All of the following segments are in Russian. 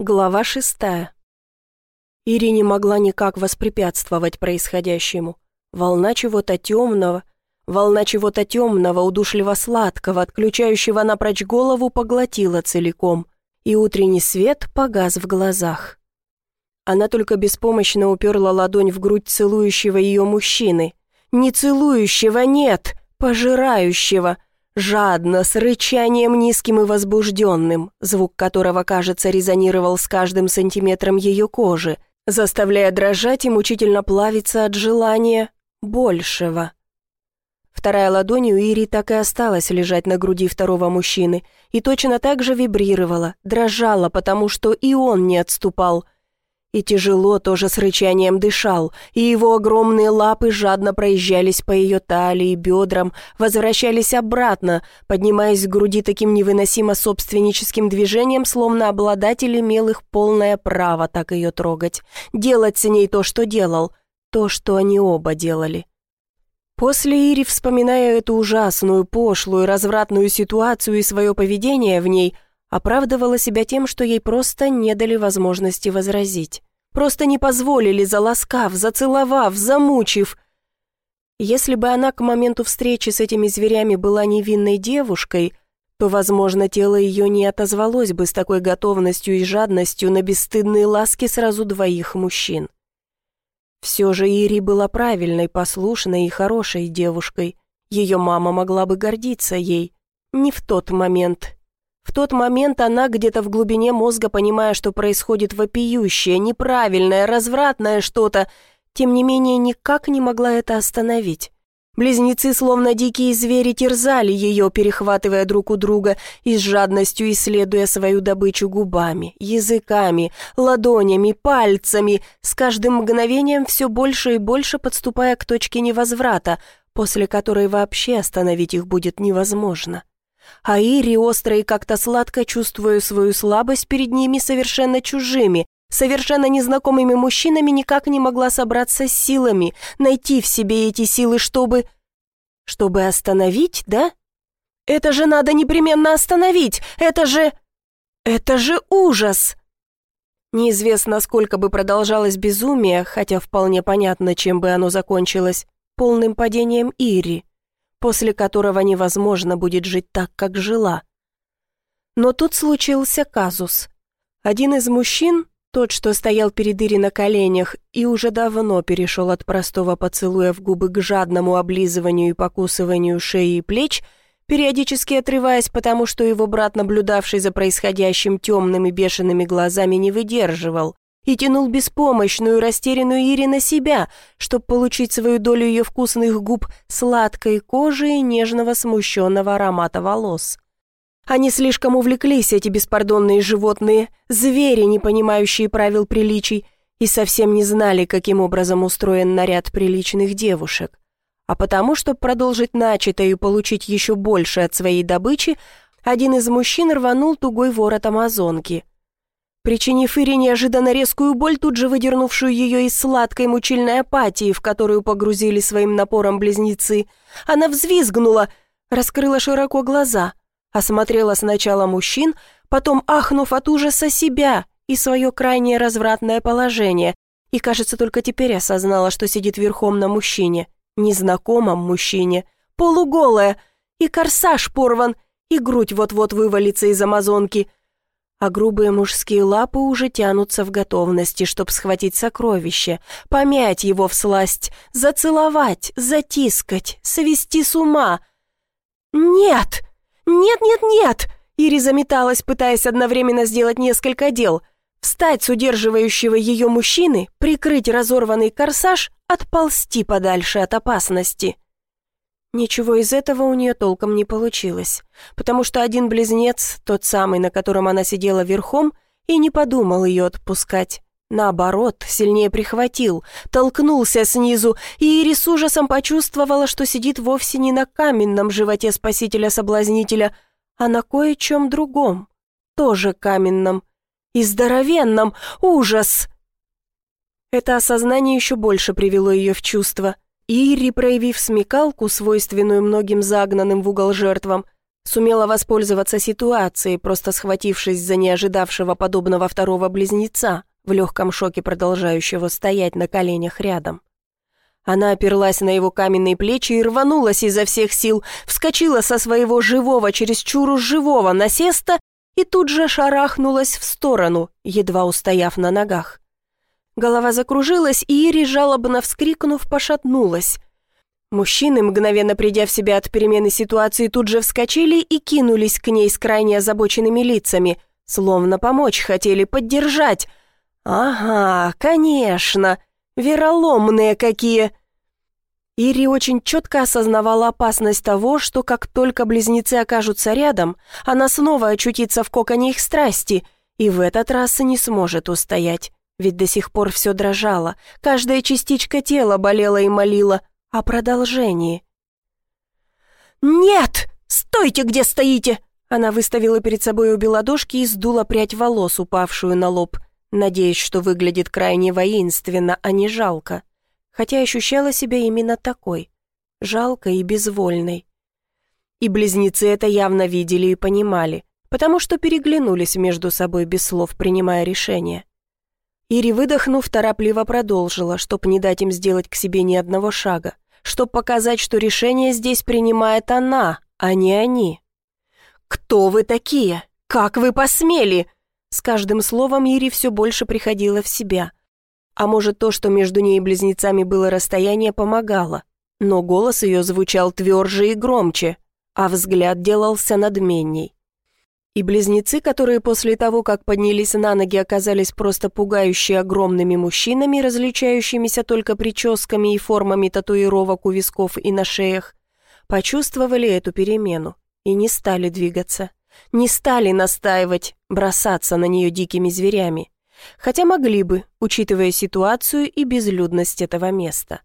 Глава шестая. Ири не могла никак воспрепятствовать происходящему. Волна чего-то темного, волна чего-то темного, удушливо-сладкого, отключающего напрочь голову, поглотила целиком, и утренний свет погас в глазах. Она только беспомощно уперла ладонь в грудь целующего ее мужчины. Не целующего, нет, пожирающего — Жадно, с рычанием низким и возбужденным, звук которого, кажется, резонировал с каждым сантиметром ее кожи, заставляя дрожать и мучительно плавиться от желания большего. Вторая ладонь у Ири так и осталась лежать на груди второго мужчины и точно так же вибрировала, дрожала, потому что и он не отступал – и тяжело тоже с рычанием дышал, и его огромные лапы жадно проезжались по ее талии, бедрам, возвращались обратно, поднимаясь к груди таким невыносимо собственническим движением, словно обладатель имел их полное право так ее трогать, делать с ней то, что делал, то, что они оба делали. После Ири, вспоминая эту ужасную, пошлую, развратную ситуацию и свое поведение в ней – Оправдывала себя тем, что ей просто не дали возможности возразить. Просто не позволили, заласкав, зацеловав, замучив. Если бы она к моменту встречи с этими зверями была невинной девушкой, то, возможно, тело ее не отозвалось бы с такой готовностью и жадностью на бесстыдные ласки сразу двоих мужчин. Все же Ири была правильной, послушной и хорошей девушкой. Ее мама могла бы гордиться ей. Не в тот момент, в тот момент она где-то в глубине мозга, понимая, что происходит вопиющее, неправильное, развратное что-то, тем не менее никак не могла это остановить. Близнецы, словно дикие звери, терзали ее, перехватывая друг у друга и с жадностью исследуя свою добычу губами, языками, ладонями, пальцами, с каждым мгновением все больше и больше подступая к точке невозврата, после которой вообще остановить их будет невозможно. А Ири, остро и как-то сладко чувствуя свою слабость перед ними совершенно чужими, совершенно незнакомыми мужчинами, никак не могла собраться с силами, найти в себе эти силы, чтобы... Чтобы остановить, да? Это же надо непременно остановить! Это же... Это же ужас! Неизвестно, сколько бы продолжалось безумие, хотя вполне понятно, чем бы оно закончилось, полным падением Ири после которого невозможно будет жить так, как жила. Но тут случился казус. Один из мужчин, тот, что стоял перед Ири на коленях и уже давно перешел от простого поцелуя в губы к жадному облизыванию и покусыванию шеи и плеч, периодически отрываясь, потому что его брат, наблюдавший за происходящим темными бешеными глазами, не выдерживал и тянул беспомощную, растерянную Ири на себя, чтобы получить свою долю ее вкусных губ, сладкой кожи и нежного смущенного аромата волос. Они слишком увлеклись, эти беспардонные животные, звери, не понимающие правил приличий, и совсем не знали, каким образом устроен наряд приличных девушек. А потому, чтобы продолжить начатое и получить еще больше от своей добычи, один из мужчин рванул тугой ворот амазонки – причинив Ире неожиданно резкую боль, тут же выдернувшую ее из сладкой мучильной апатии, в которую погрузили своим напором близнецы. Она взвизгнула, раскрыла широко глаза, осмотрела сначала мужчин, потом, ахнув от ужаса себя и свое крайнее развратное положение, и, кажется, только теперь осознала, что сидит верхом на мужчине, незнакомом мужчине, полуголая, и корсаж порван, и грудь вот-вот вывалится из амазонки — а грубые мужские лапы уже тянутся в готовности, чтобы схватить сокровище, помять его в сласть, зацеловать, затискать, свести с ума. «Нет! Нет, нет, нет!» Ири заметалась, пытаясь одновременно сделать несколько дел. Встать с удерживающего ее мужчины, прикрыть разорванный корсаж, отползти подальше от опасности. Ничего из этого у нее толком не получилось, потому что один близнец, тот самый, на котором она сидела верхом, и не подумал ее отпускать. Наоборот, сильнее прихватил, толкнулся снизу, и Ири с ужасом почувствовала, что сидит вовсе не на каменном животе спасителя-соблазнителя, а на кое-чем другом, тоже каменном и здоровенном. Ужас! Это осознание еще больше привело ее в чувство – Ири, проявив смекалку, свойственную многим загнанным в угол жертвам, Сумела воспользоваться ситуацией, просто схватившись за неожидавшего подобного второго близнеца, в легком шоке продолжающего стоять на коленях рядом. Она оперлась на его каменные плечи и рванулась изо всех сил, вскочила со своего живого, чересчур живого насеста и тут же шарахнулась в сторону, едва устояв на ногах. Голова закружилась, и Ири, жалобно вскрикнув, пошатнулась. Мужчины, мгновенно придя в себя от перемены ситуации, тут же вскочили и кинулись к ней с крайне озабоченными лицами, словно помочь хотели, поддержать. «Ага, конечно, вероломные какие!» Ири очень четко осознавала опасность того, что как только близнецы окажутся рядом, она снова очутится в коконе их страсти, и в этот раз не сможет устоять, ведь до сих пор все дрожало, каждая частичка тела болела и молила о продолжении. «Нет! Стойте, где стоите!» Она выставила перед собой обе ладошки и сдула прядь волос, упавшую на лоб, надеясь, что выглядит крайне воинственно, а не жалко хотя ощущала себя именно такой, жалкой и безвольной. И близнецы это явно видели и понимали, потому что переглянулись между собой без слов, принимая решение. Ири, выдохнув, торопливо продолжила, чтоб не дать им сделать к себе ни одного шага, чтоб показать, что решение здесь принимает она, а не они. «Кто вы такие? Как вы посмели?» С каждым словом Ири все больше приходила в себя, а может, то, что между ней и близнецами было расстояние, помогало. Но голос ее звучал тверже и громче, а взгляд делался надменней. И близнецы, которые после того, как поднялись на ноги, оказались просто пугающие огромными мужчинами, различающимися только прическами и формами татуировок у висков и на шеях, почувствовали эту перемену и не стали двигаться, не стали настаивать, бросаться на нее дикими зверями хотя могли бы, учитывая ситуацию и безлюдность этого места.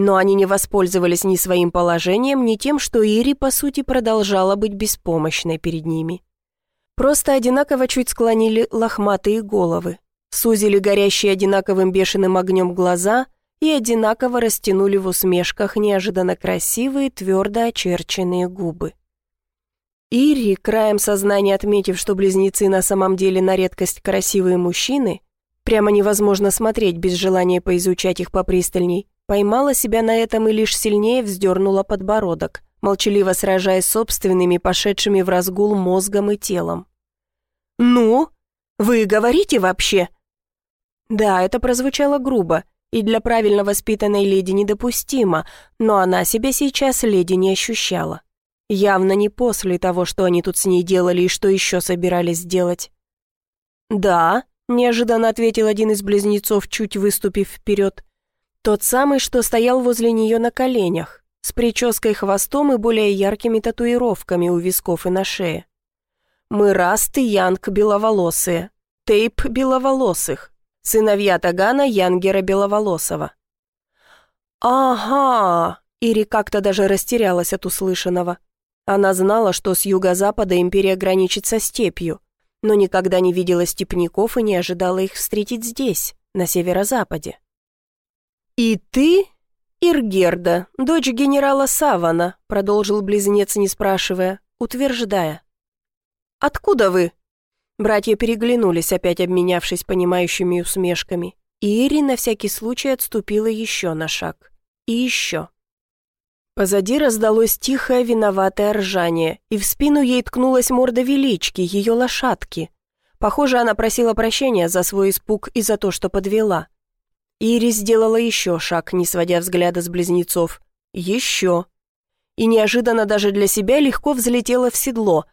Но они не воспользовались ни своим положением, ни тем, что Ири, по сути, продолжала быть беспомощной перед ними. Просто одинаково чуть склонили лохматые головы, сузили горящие одинаковым бешеным огнем глаза и одинаково растянули в усмешках неожиданно красивые, твердо очерченные губы. Ири, краем сознания отметив, что близнецы на самом деле на редкость красивые мужчины, прямо невозможно смотреть без желания поизучать их попристальней, поймала себя на этом и лишь сильнее вздернула подбородок, молчаливо сражаясь собственными, пошедшими в разгул мозгом и телом. «Ну? Вы говорите вообще?» Да, это прозвучало грубо, и для правильно воспитанной леди недопустимо, но она себя сейчас леди не ощущала. Явно не после того, что они тут с ней делали и что еще собирались сделать. «Да», — неожиданно ответил один из близнецов, чуть выступив вперед. Тот самый, что стоял возле нее на коленях, с прической хвостом и более яркими татуировками у висков и на шее. «Мы Раст Янг беловолосые, Тейп беловолосых, сыновья Тагана Янгера беловолосого». «Ага!» Ири как-то даже растерялась от услышанного. Она знала, что с юго-запада империя граничит со степью, но никогда не видела степняков и не ожидала их встретить здесь, на северо-западе. «И ты, Иргерда, дочь генерала Савана», продолжил близнец, не спрашивая, утверждая. «Откуда вы?» Братья переглянулись, опять обменявшись понимающими усмешками, и Ири на всякий случай отступила еще на шаг. И еще. Позади раздалось тихое виноватое ржание, и в спину ей ткнулась морда велички, ее лошадки. Похоже, она просила прощения за свой испуг и за то, что подвела. Ири сделала еще шаг, не сводя взгляда с близнецов. Еще. И неожиданно даже для себя легко взлетела в седло.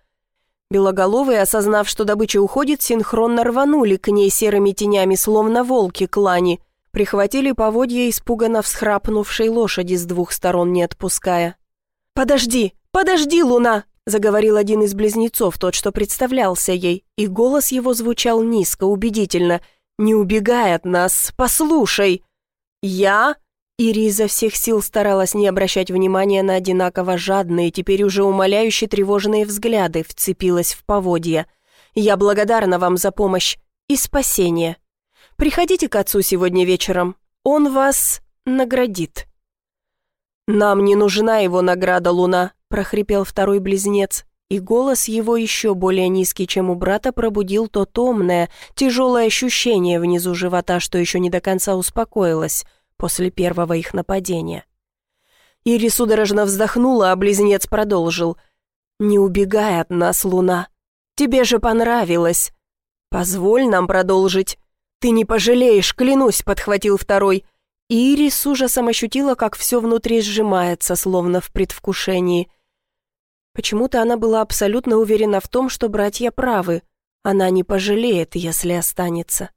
Белоголовые, осознав, что добыча уходит, синхронно рванули к ней серыми тенями, словно волки клани, прихватили поводья испуганно всхрапнувшей лошади с двух сторон не отпуская. «Подожди, подожди, Луна!» заговорил один из близнецов, тот, что представлялся ей, и голос его звучал низко, убедительно. «Не убегай от нас, послушай!» «Я?» Ири изо всех сил старалась не обращать внимания на одинаково жадные, теперь уже умоляющие тревожные взгляды, вцепилась в поводья. «Я благодарна вам за помощь и спасение!» Приходите к отцу сегодня вечером, он вас наградит». «Нам не нужна его награда, Луна», прохрипел второй близнец, и голос его еще более низкий, чем у брата, пробудил то томное, тяжелое ощущение внизу живота, что еще не до конца успокоилось после первого их нападения. Ири судорожно вздохнула, а близнец продолжил. «Не убегай от нас, луна. Тебе же понравилось. Позволь нам продолжить. Ты не пожалеешь, клянусь», — подхватил второй. Ири с ужасом ощутила, как все внутри сжимается, словно в предвкушении. Почему-то она была абсолютно уверена в том, что братья правы. Она не пожалеет, если останется.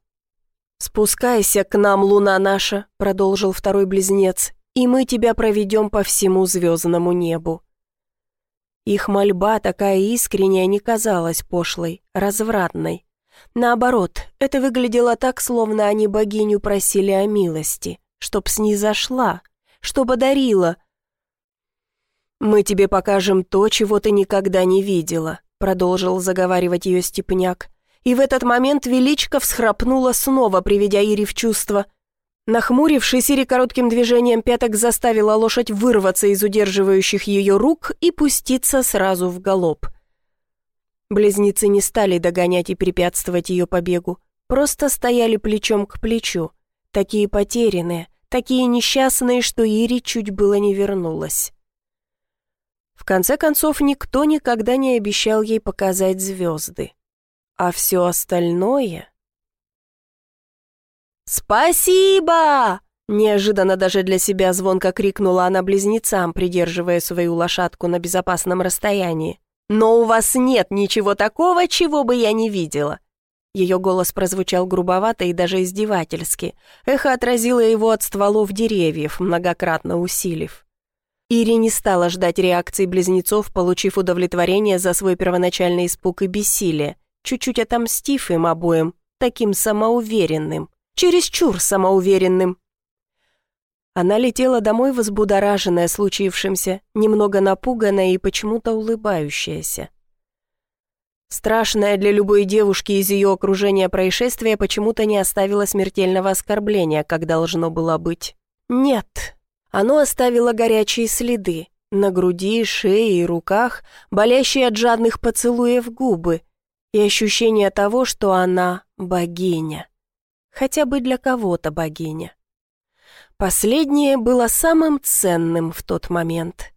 «Спускайся к нам, луна наша», — продолжил второй близнец, «и мы тебя проведем по всему звездному небу». Их мольба, такая искренняя, не казалась пошлой, развратной. Наоборот, это выглядело так, словно они богиню просили о милости, чтоб снизошла, чтоб одарила — «Мы тебе покажем то, чего ты никогда не видела», продолжил заговаривать ее степняк. И в этот момент Величка всхрапнула снова, приведя Ири в чувство. Нахмурившись, Ири коротким движением пяток заставила лошадь вырваться из удерживающих ее рук и пуститься сразу в галоп. Близнецы не стали догонять и препятствовать ее побегу, просто стояли плечом к плечу, такие потерянные, такие несчастные, что Ири чуть было не вернулась. В конце концов, никто никогда не обещал ей показать звезды. А все остальное... «Спасибо!» Неожиданно даже для себя звонко крикнула она близнецам, придерживая свою лошадку на безопасном расстоянии. «Но у вас нет ничего такого, чего бы я не видела!» Ее голос прозвучал грубовато и даже издевательски. Эхо отразило его от стволов деревьев, многократно усилив. Ири не стала ждать реакции близнецов, получив удовлетворение за свой первоначальный испуг и бессилие, чуть-чуть отомстив им обоим, таким самоуверенным, чересчур самоуверенным. Она летела домой возбудораженная случившимся, немного напуганная и почему-то улыбающаяся. Страшное для любой девушки из ее окружения происшествие почему-то не оставило смертельного оскорбления, как должно было быть. Нет, оно оставило горячие следы на груди, шее и руках, болящие от жадных поцелуев губы и ощущение того, что она богиня. Хотя бы для кого-то богиня. Последнее было самым ценным в тот момент.